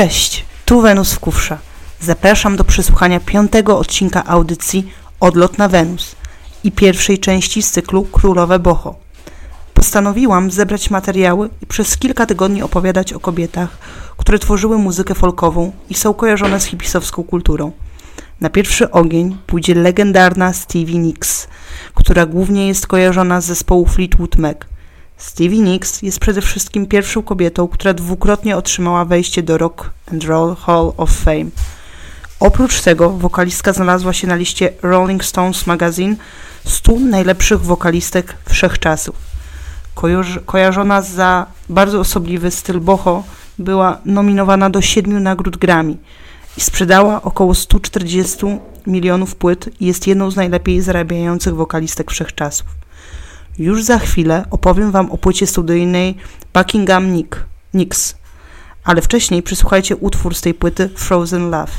Cześć, tu Wenus w Kufrze. Zapraszam do przesłuchania piątego odcinka audycji Odlot na Wenus i pierwszej części z cyklu Królowe Boho. Postanowiłam zebrać materiały i przez kilka tygodni opowiadać o kobietach, które tworzyły muzykę folkową i są kojarzone z hipisowską kulturą. Na pierwszy ogień pójdzie legendarna Stevie Nicks, która głównie jest kojarzona z zespołu Fleetwood Mac – Stevie Nicks jest przede wszystkim pierwszą kobietą, która dwukrotnie otrzymała wejście do Rock and Roll Hall of Fame. Oprócz tego wokalistka znalazła się na liście Rolling Stones Magazine 100 najlepszych wokalistek wszechczasów. kojarzona za bardzo osobliwy styl boho, była nominowana do siedmiu nagród Grammy i sprzedała około 140 milionów płyt i jest jedną z najlepiej zarabiających wokalistek wszechczasów. Już za chwilę opowiem Wam o płycie studyjnej Buckingham Nick, Nicks, ale wcześniej przysłuchajcie utwór z tej płyty Frozen Love.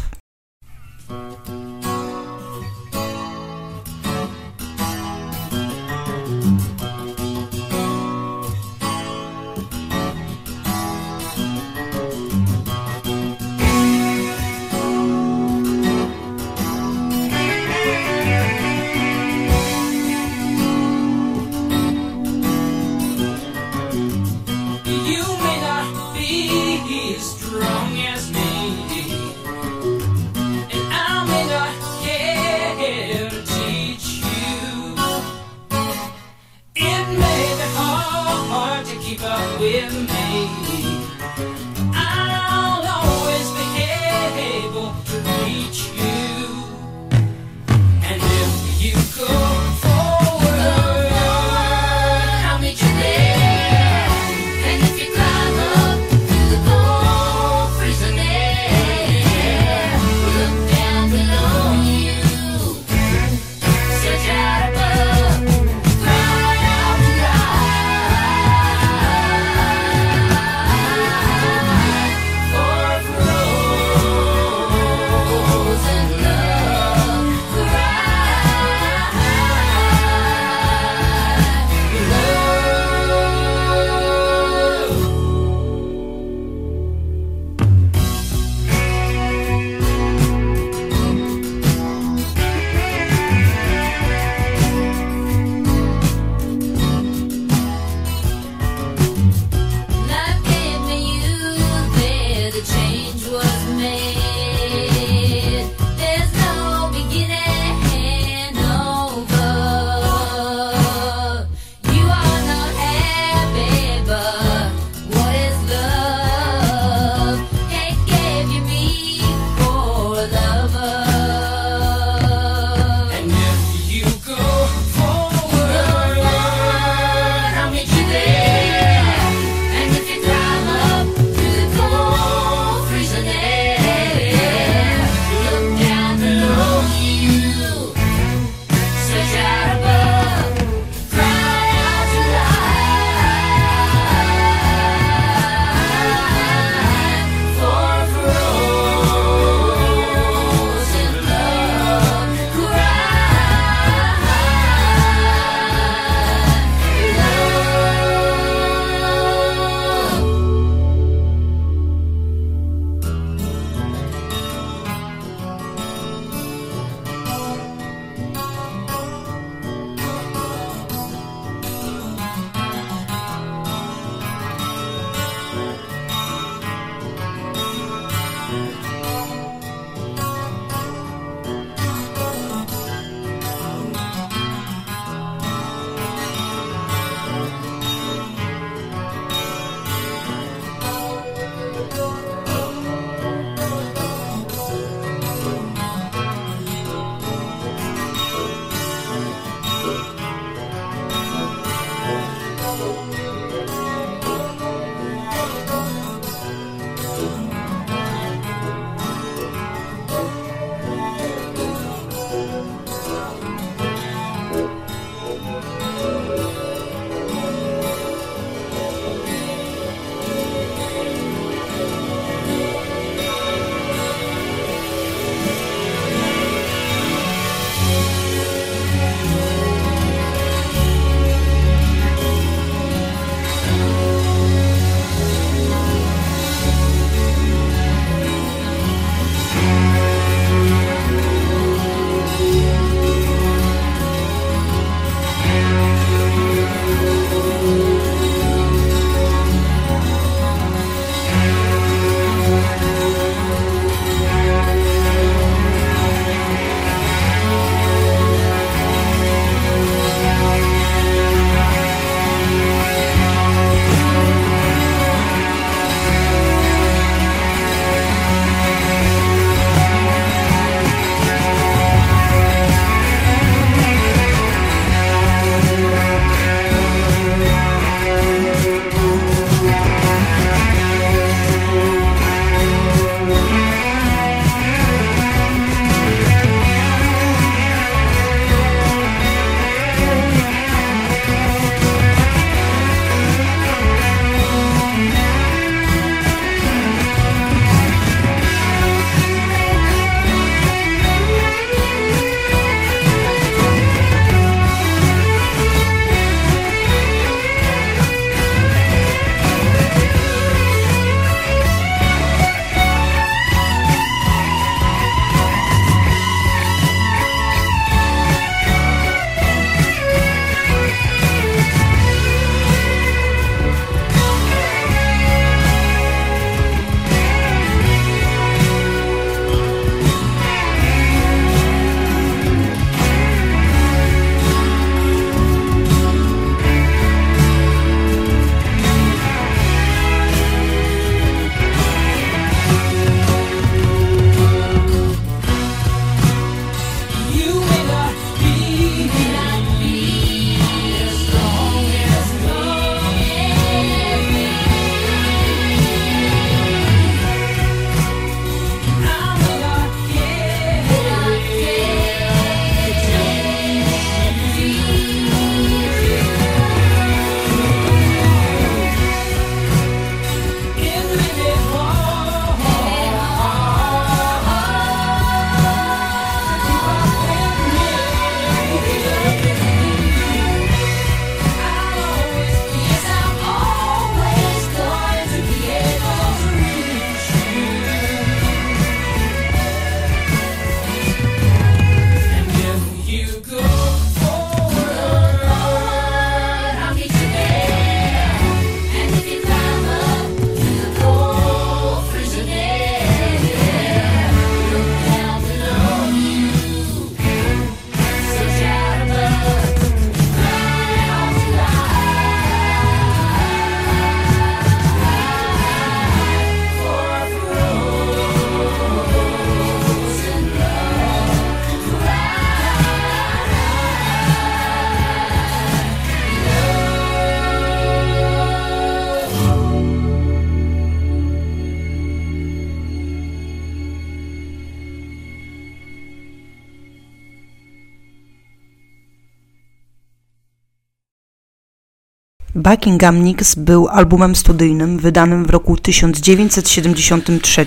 Buckingham Nicks był albumem studyjnym wydanym w roku 1973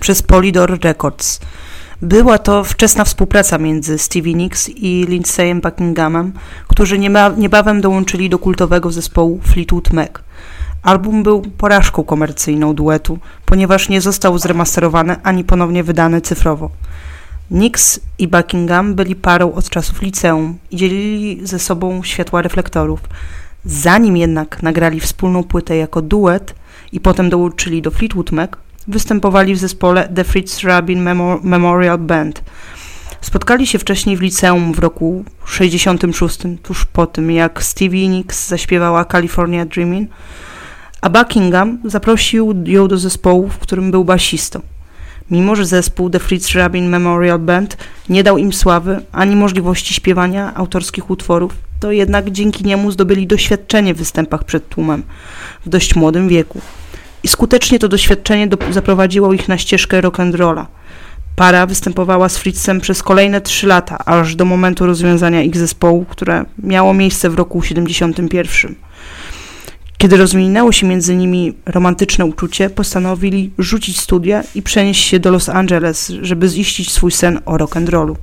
przez Polydor Records. Była to wczesna współpraca między Stevie Nicks i Lindsayem Buckinghamem, którzy niebawem dołączyli do kultowego zespołu Fleetwood Mac. Album był porażką komercyjną duetu, ponieważ nie został zremasterowany ani ponownie wydany cyfrowo. Nix i Buckingham byli parą od czasów liceum i dzielili ze sobą światła reflektorów. Zanim jednak nagrali wspólną płytę jako duet i potem dołączyli do Fleetwood Mac, występowali w zespole The Fritz Rabin Memorial Band. Spotkali się wcześniej w liceum w roku 66, tuż po tym jak Stevie Nicks zaśpiewała California Dreaming, a Buckingham zaprosił ją do zespołu, w którym był basistą. Mimo, że zespół The Fritz Rabin Memorial Band nie dał im sławy ani możliwości śpiewania autorskich utworów, to jednak dzięki niemu zdobyli doświadczenie w występach przed tłumem w dość młodym wieku. I skutecznie to doświadczenie do, zaprowadziło ich na ścieżkę rock'n'rolla. Para występowała z Fritzem przez kolejne trzy lata, aż do momentu rozwiązania ich zespołu, które miało miejsce w roku 71. Kiedy rozwinęło się między nimi romantyczne uczucie, postanowili rzucić studia i przenieść się do Los Angeles, żeby ziścić swój sen o rock'n'rollu.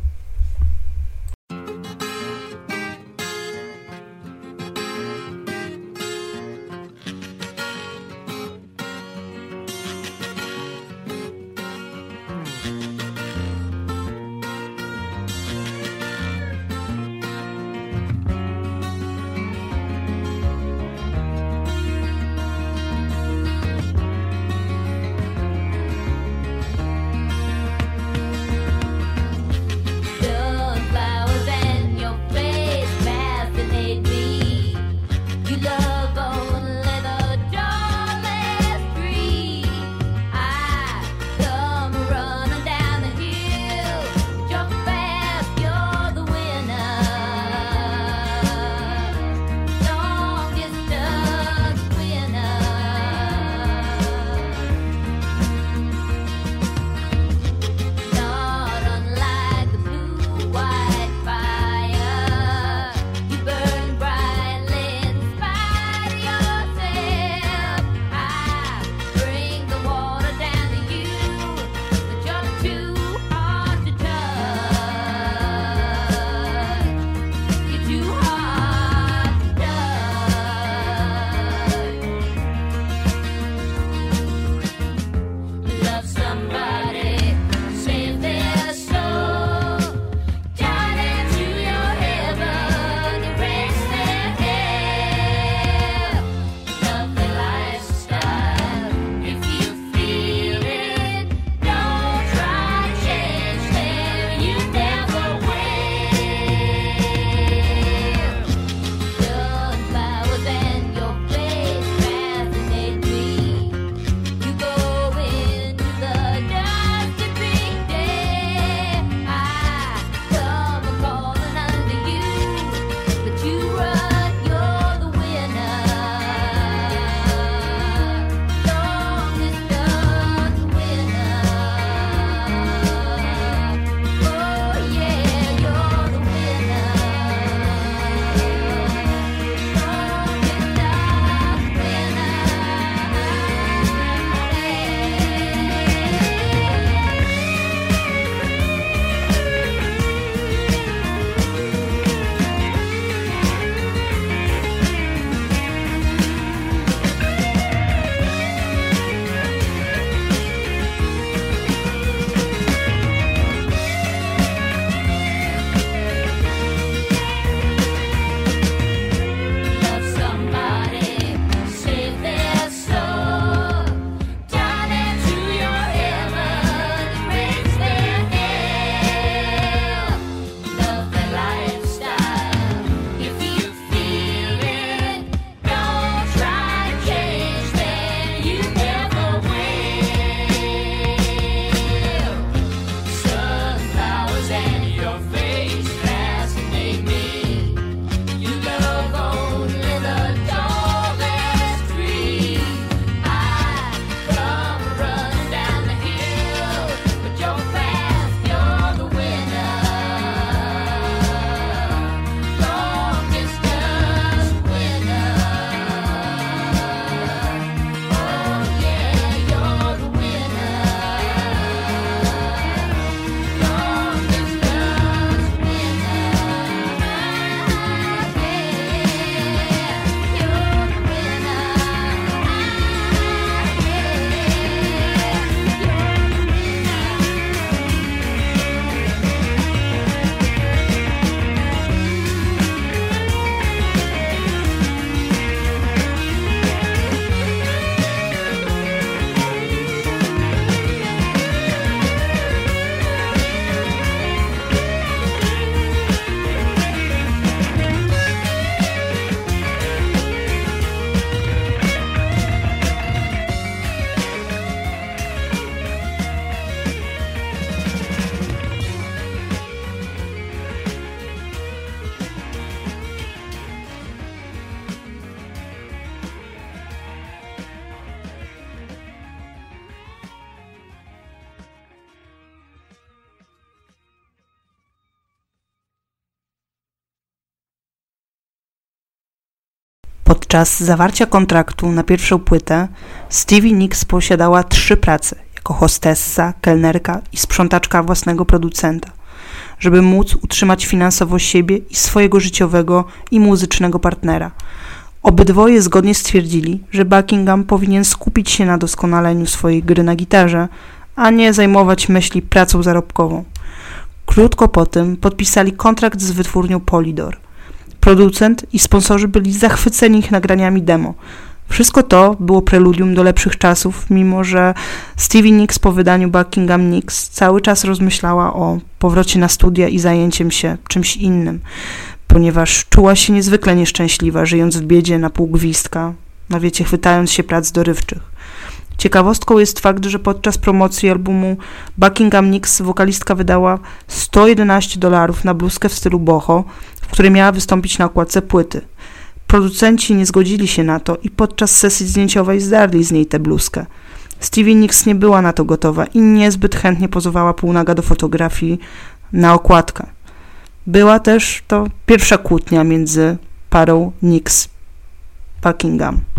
Podczas zawarcia kontraktu na pierwszą płytę Stevie Nicks posiadała trzy prace jako hostessa, kelnerka i sprzątaczka własnego producenta, żeby móc utrzymać finansowo siebie i swojego życiowego i muzycznego partnera. Obydwoje zgodnie stwierdzili, że Buckingham powinien skupić się na doskonaleniu swojej gry na gitarze, a nie zajmować myśli pracą zarobkową. Krótko po tym podpisali kontrakt z wytwórnią Polydor. Producent i sponsorzy byli zachwyceni ich nagraniami demo. Wszystko to było preludium do lepszych czasów, mimo że Stevie Nicks po wydaniu Buckingham Nicks cały czas rozmyślała o powrocie na studia i zajęciem się czymś innym, ponieważ czuła się niezwykle nieszczęśliwa, żyjąc w biedzie na pół gwizdka, no wiecie, chwytając się prac dorywczych. Ciekawostką jest fakt, że podczas promocji albumu Buckingham Nicks wokalistka wydała 111 dolarów na bluzkę w stylu boho, w której miała wystąpić na okładce płyty. Producenci nie zgodzili się na to i podczas sesji zdjęciowej zdarli z niej tę bluzkę. Stevie Nicks nie była na to gotowa i niezbyt chętnie pozowała półnaga do fotografii na okładkę. Była też to pierwsza kłótnia między parą Nicks-Buckingham.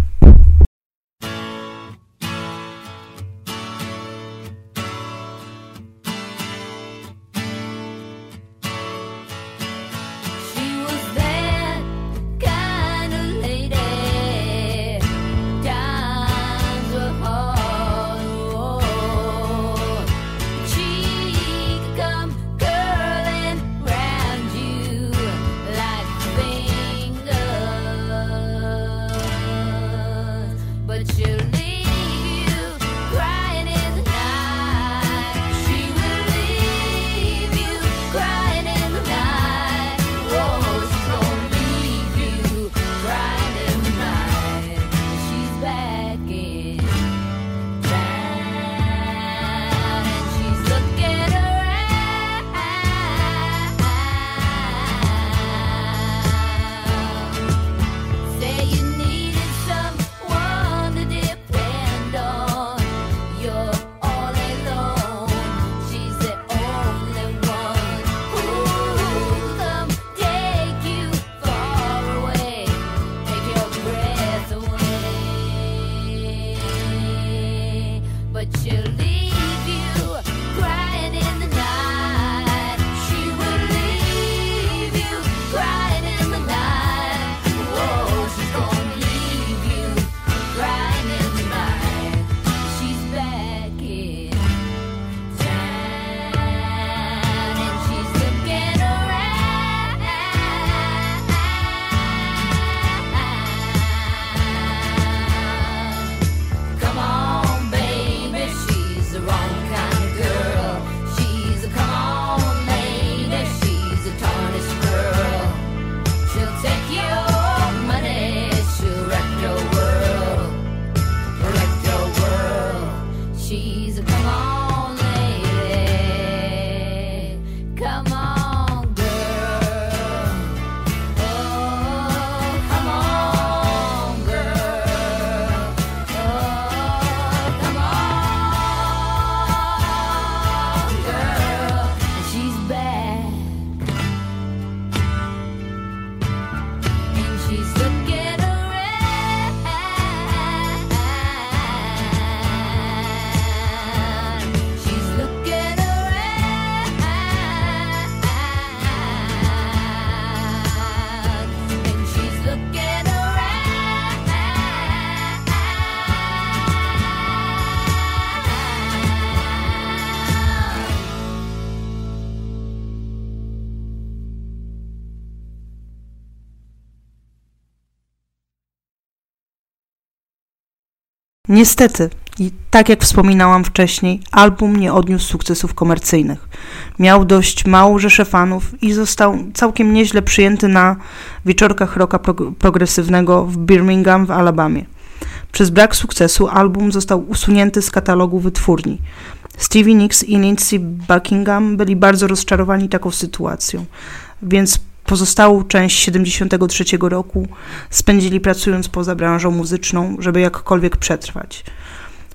Niestety, i tak jak wspominałam wcześniej, album nie odniósł sukcesów komercyjnych. Miał dość małą rzeszę fanów i został całkiem nieźle przyjęty na wieczorkach rocka progresywnego w Birmingham w Alabamie. Przez brak sukcesu album został usunięty z katalogu wytwórni. Stevie Nicks i Lindsey Buckingham byli bardzo rozczarowani taką sytuacją, więc Pozostałą część 73 roku spędzili pracując poza branżą muzyczną, żeby jakkolwiek przetrwać.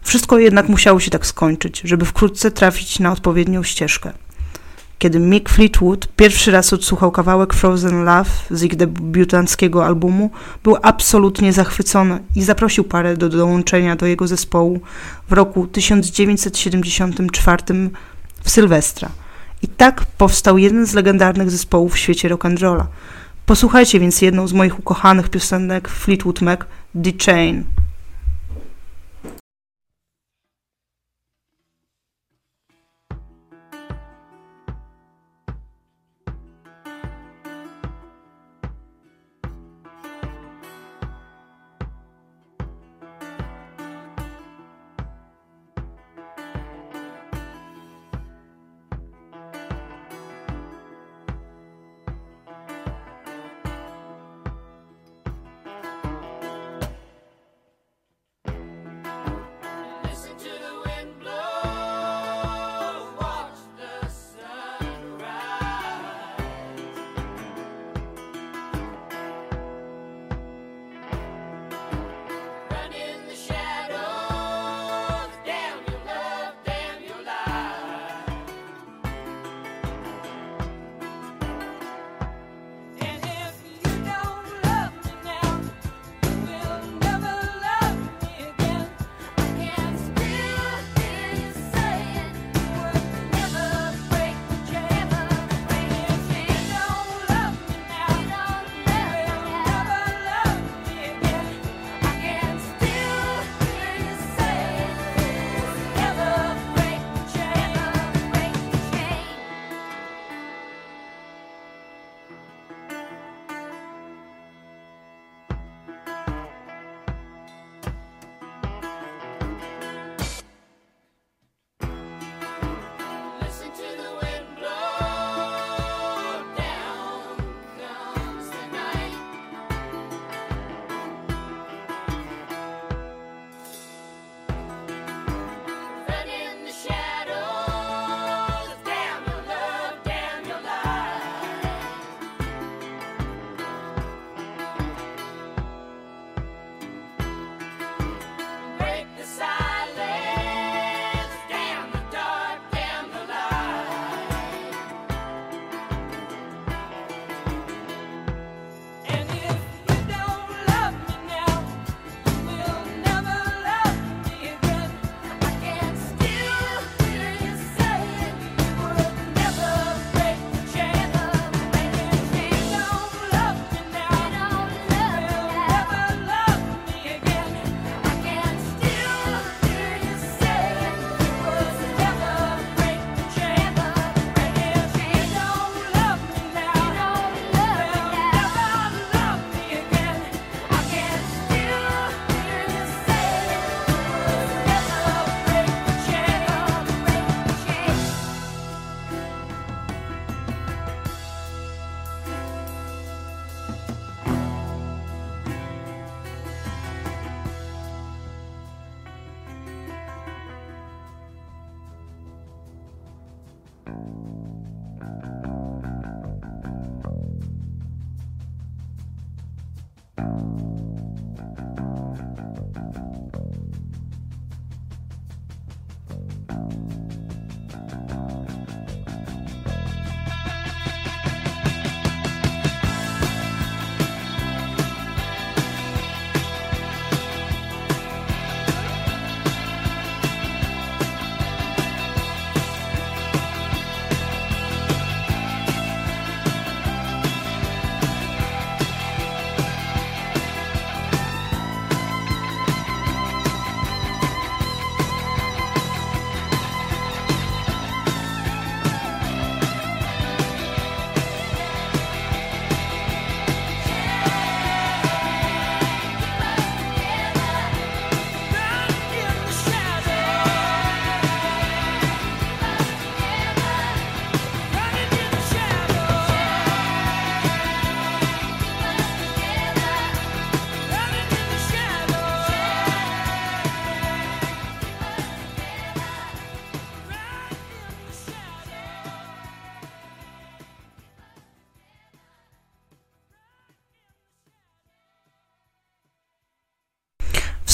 Wszystko jednak musiało się tak skończyć, żeby wkrótce trafić na odpowiednią ścieżkę. Kiedy Mick Fleetwood pierwszy raz odsłuchał kawałek Frozen Love z ich debiutanckiego albumu, był absolutnie zachwycony i zaprosił parę do dołączenia do jego zespołu w roku 1974 w Sylwestra. I tak powstał jeden z legendarnych zespołów w świecie rock'n'rolla. Posłuchajcie więc jedną z moich ukochanych piosenek Fleetwood Mac, The Chain.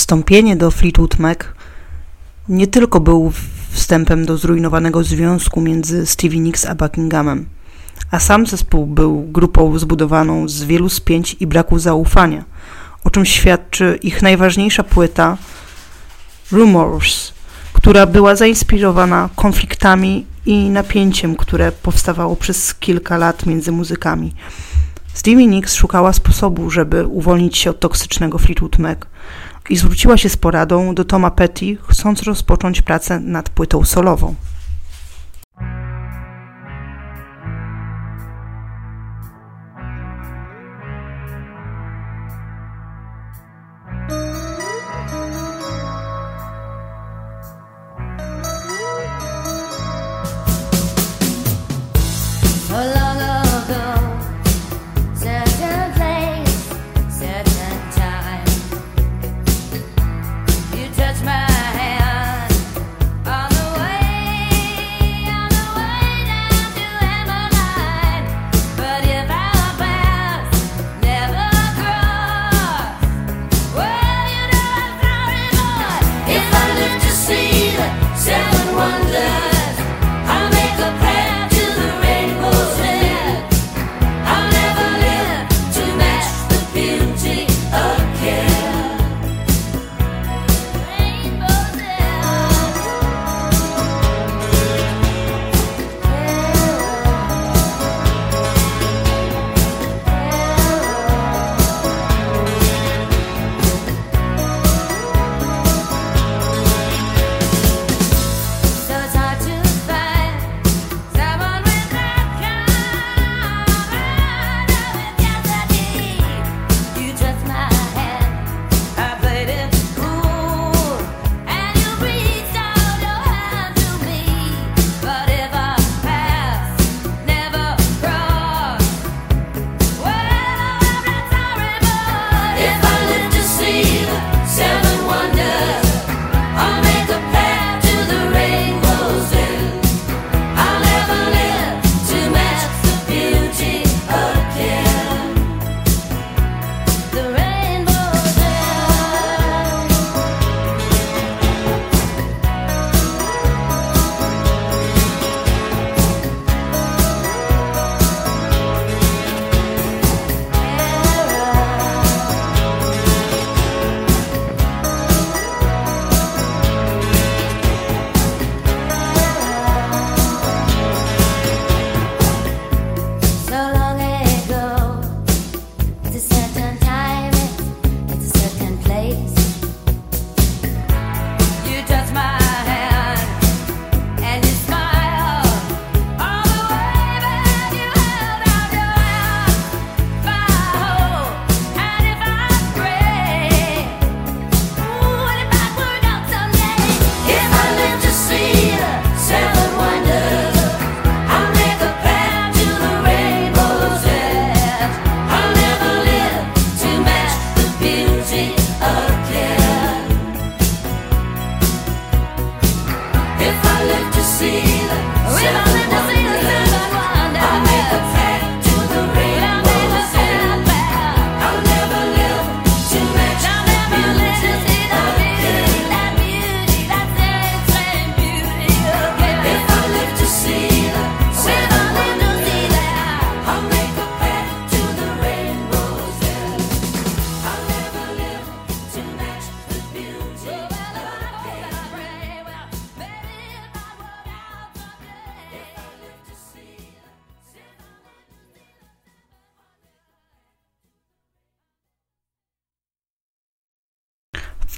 Wstąpienie do Fleetwood Mac nie tylko był wstępem do zrujnowanego związku między Stevie Nicks a Buckinghamem. A sam zespół był grupą zbudowaną z wielu spięć i braku zaufania, o czym świadczy ich najważniejsza płyta Rumors, która była zainspirowana konfliktami i napięciem, które powstawało przez kilka lat między muzykami. Stevie Nicks szukała sposobu, żeby uwolnić się od toksycznego Fleetwood Mac i zwróciła się z poradą do Toma Petty, chcąc rozpocząć pracę nad płytą solową.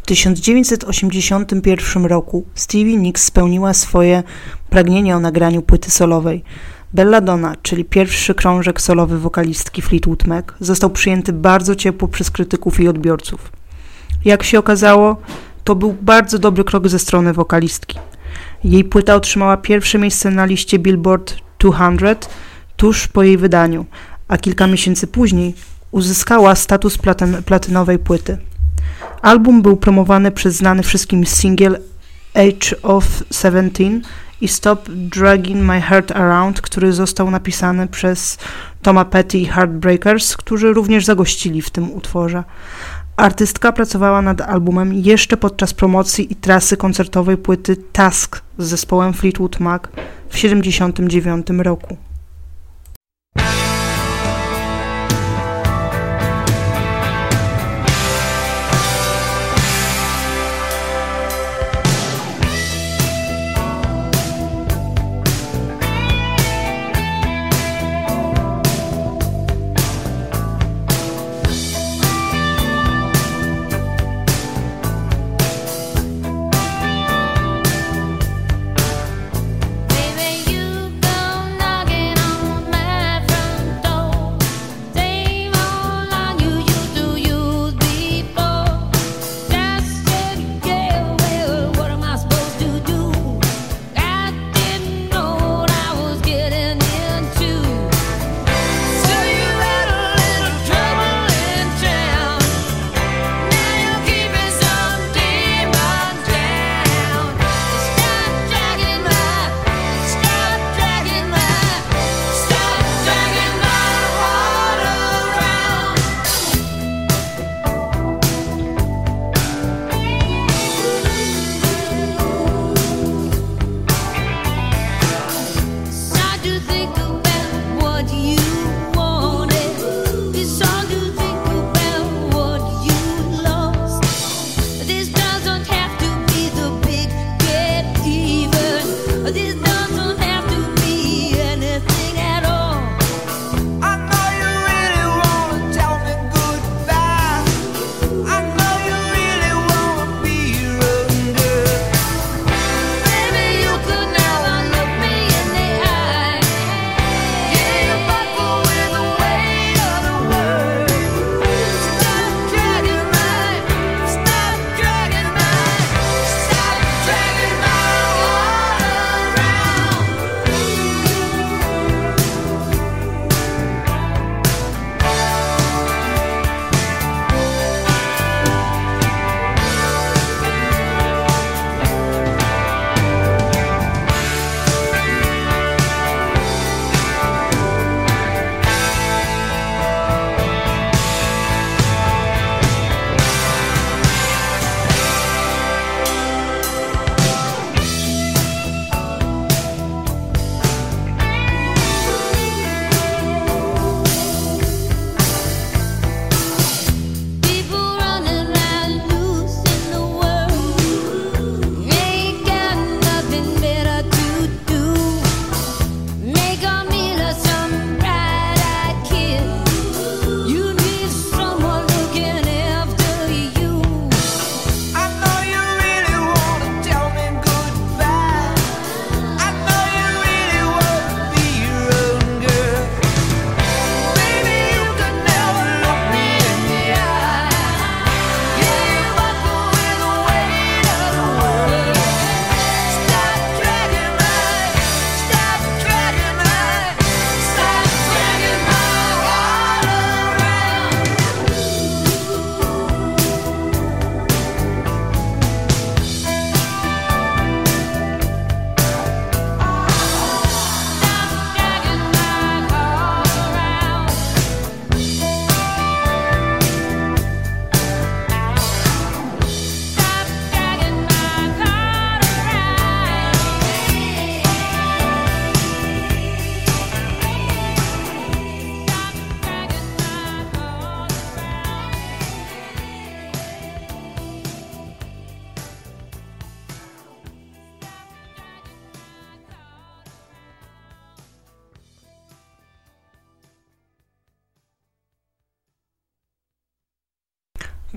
1981 roku Stevie Nicks spełniła swoje pragnienie o nagraniu płyty solowej. Belladonna, czyli pierwszy krążek solowy wokalistki Fleetwood Mac, został przyjęty bardzo ciepło przez krytyków i odbiorców. Jak się okazało, to był bardzo dobry krok ze strony wokalistki. Jej płyta otrzymała pierwsze miejsce na liście Billboard 200 tuż po jej wydaniu, a kilka miesięcy później uzyskała status platynowej płyty. Album był promowany przez znany wszystkim singiel Age of Seventeen i Stop Dragging My Heart Around, który został napisany przez Toma Petty i Heartbreakers, którzy również zagościli w tym utworze. Artystka pracowała nad albumem jeszcze podczas promocji i trasy koncertowej płyty Task z zespołem Fleetwood Mac w 1979 roku.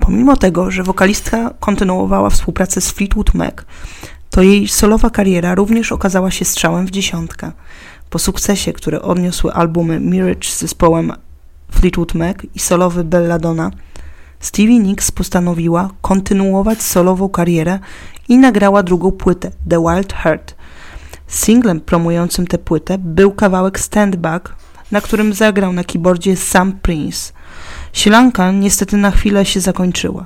Pomimo tego, że wokalistka kontynuowała współpracę z Fleetwood Mac, to jej solowa kariera również okazała się strzałem w dziesiątkę. Po sukcesie, który odniosły albumy Mirage z zespołem Fleetwood Mac i solowy Belladonna, Stevie Nicks postanowiła kontynuować solową karierę i nagrała drugą płytę, The Wild Heart. Singlem promującym tę płytę był kawałek Stand Back, na którym zagrał na keyboardzie Sam Prince – Sielanka niestety na chwilę się zakończyła,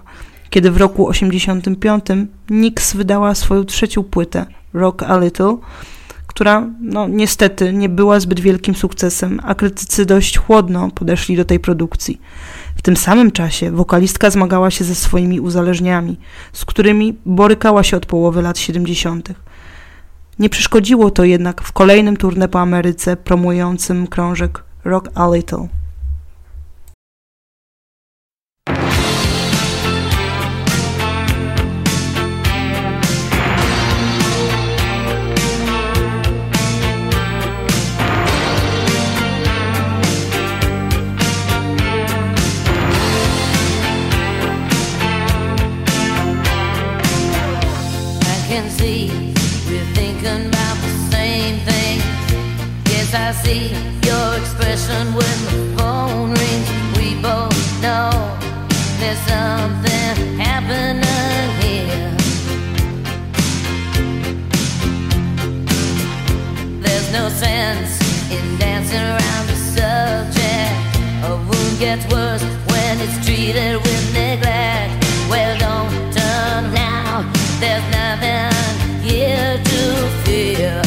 kiedy w roku 85 Nix wydała swoją trzecią płytę, Rock a Little, która no, niestety nie była zbyt wielkim sukcesem, a krytycy dość chłodno podeszli do tej produkcji. W tym samym czasie wokalistka zmagała się ze swoimi uzależniami, z którymi borykała się od połowy lat 70. Nie przeszkodziło to jednak w kolejnym turnę po Ameryce promującym krążek Rock a Little. I see your expression when the phone rings. We both know there's something happening here. There's no sense in dancing around the subject. A wound gets worse when it's treated with neglect. Well, don't turn now. There's nothing here to fear.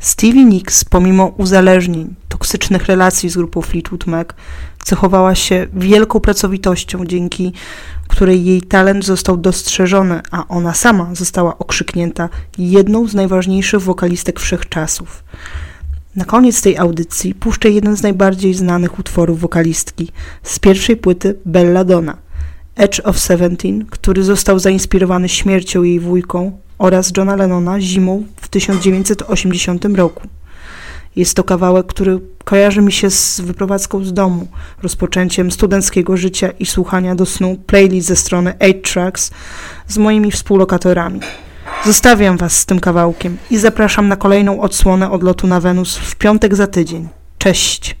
Stevie Nicks, pomimo uzależnień, toksycznych relacji z grupą Fleetwood Mac, cechowała się wielką pracowitością, dzięki której jej talent został dostrzeżony, a ona sama została okrzyknięta jedną z najważniejszych wokalistek wszechczasów. Na koniec tej audycji puszczę jeden z najbardziej znanych utworów wokalistki z pierwszej płyty Belladonna, Edge of Seventeen, który został zainspirowany śmiercią jej wujką oraz Johna Lennona zimą w 1980 roku. Jest to kawałek, który kojarzy mi się z wyprowadzką z domu, rozpoczęciem studenckiego życia i słuchania do snu playlist ze strony 8 Tracks z moimi współlokatorami. Zostawiam Was z tym kawałkiem i zapraszam na kolejną odsłonę odlotu na Wenus w piątek za tydzień. Cześć!